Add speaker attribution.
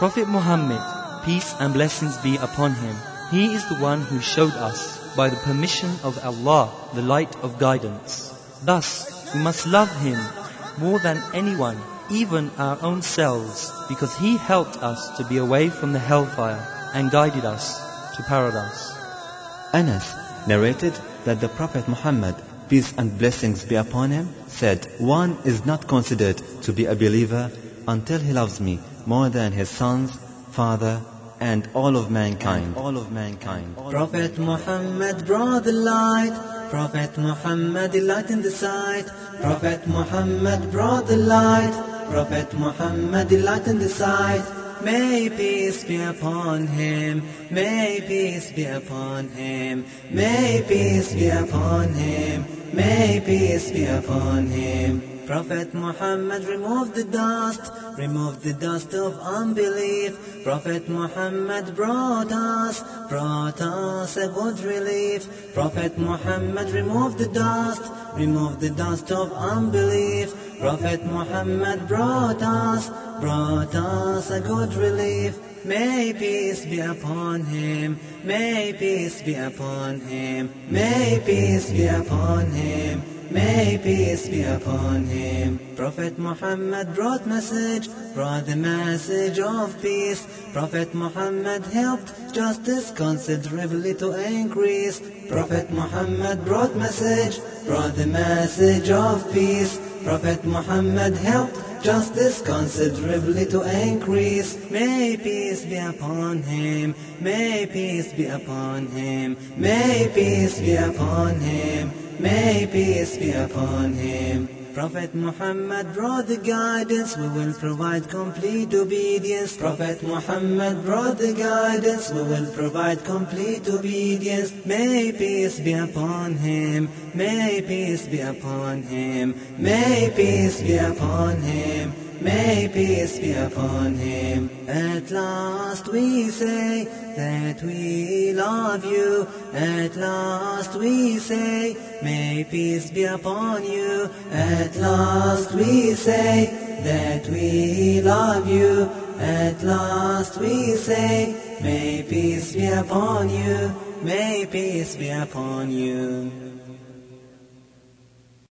Speaker 1: Prophet Muhammad, peace and blessings be upon him, he is the one who showed us, by the permission of Allah, the light of guidance. Thus, we must love him more than anyone, even our own selves, because he helped us to be away from the hellfire and guided us to paradise.
Speaker 2: Anas narrated that the Prophet Muhammad, peace and blessings be upon him, said, One is not considered to be a believer until he loves me more than his sons, father, and all of mankind. All of mankind.
Speaker 3: Prophet Muhammad brought the light. Prophet Muhammad the light in the sight. Prophet Muhammad brought the light. Prophet Muhammad the light in the sight. May peace be upon him. May peace be upon him. May peace be upon him. May peace be upon him. Prophet Muhammad removed the dust, removed the dust of unbelief. Prophet Muhammad brought us, brought us a good relief. Prophet Muhammad removed the dust, removed the dust of unbelief. Prophet Muhammad brought us, brought us a good relief. May peace be upon him, may peace be upon him, may peace be upon him. May peace be upon him. Prophet Muhammad brought message, brought the message of peace. Prophet Muhammad helped justice considerably to increase. Prophet Muhammad brought message, brought the message of peace. Prophet Muhammad helped justice considerably to increase. May peace be upon him. May peace be upon him. May peace be upon him. May peace be upon him. Prophet Muhammad brought the guidance, we will provide complete obedience. Prophet Muhammad brought the guidance, we will provide complete obedience. May peace be upon him, may peace be upon him, may peace be upon him. May peace be upon him. At last we say that we love you. At last we say, may peace be upon you. At last we say that we love you. At last we say, may peace be upon you. May peace be upon you.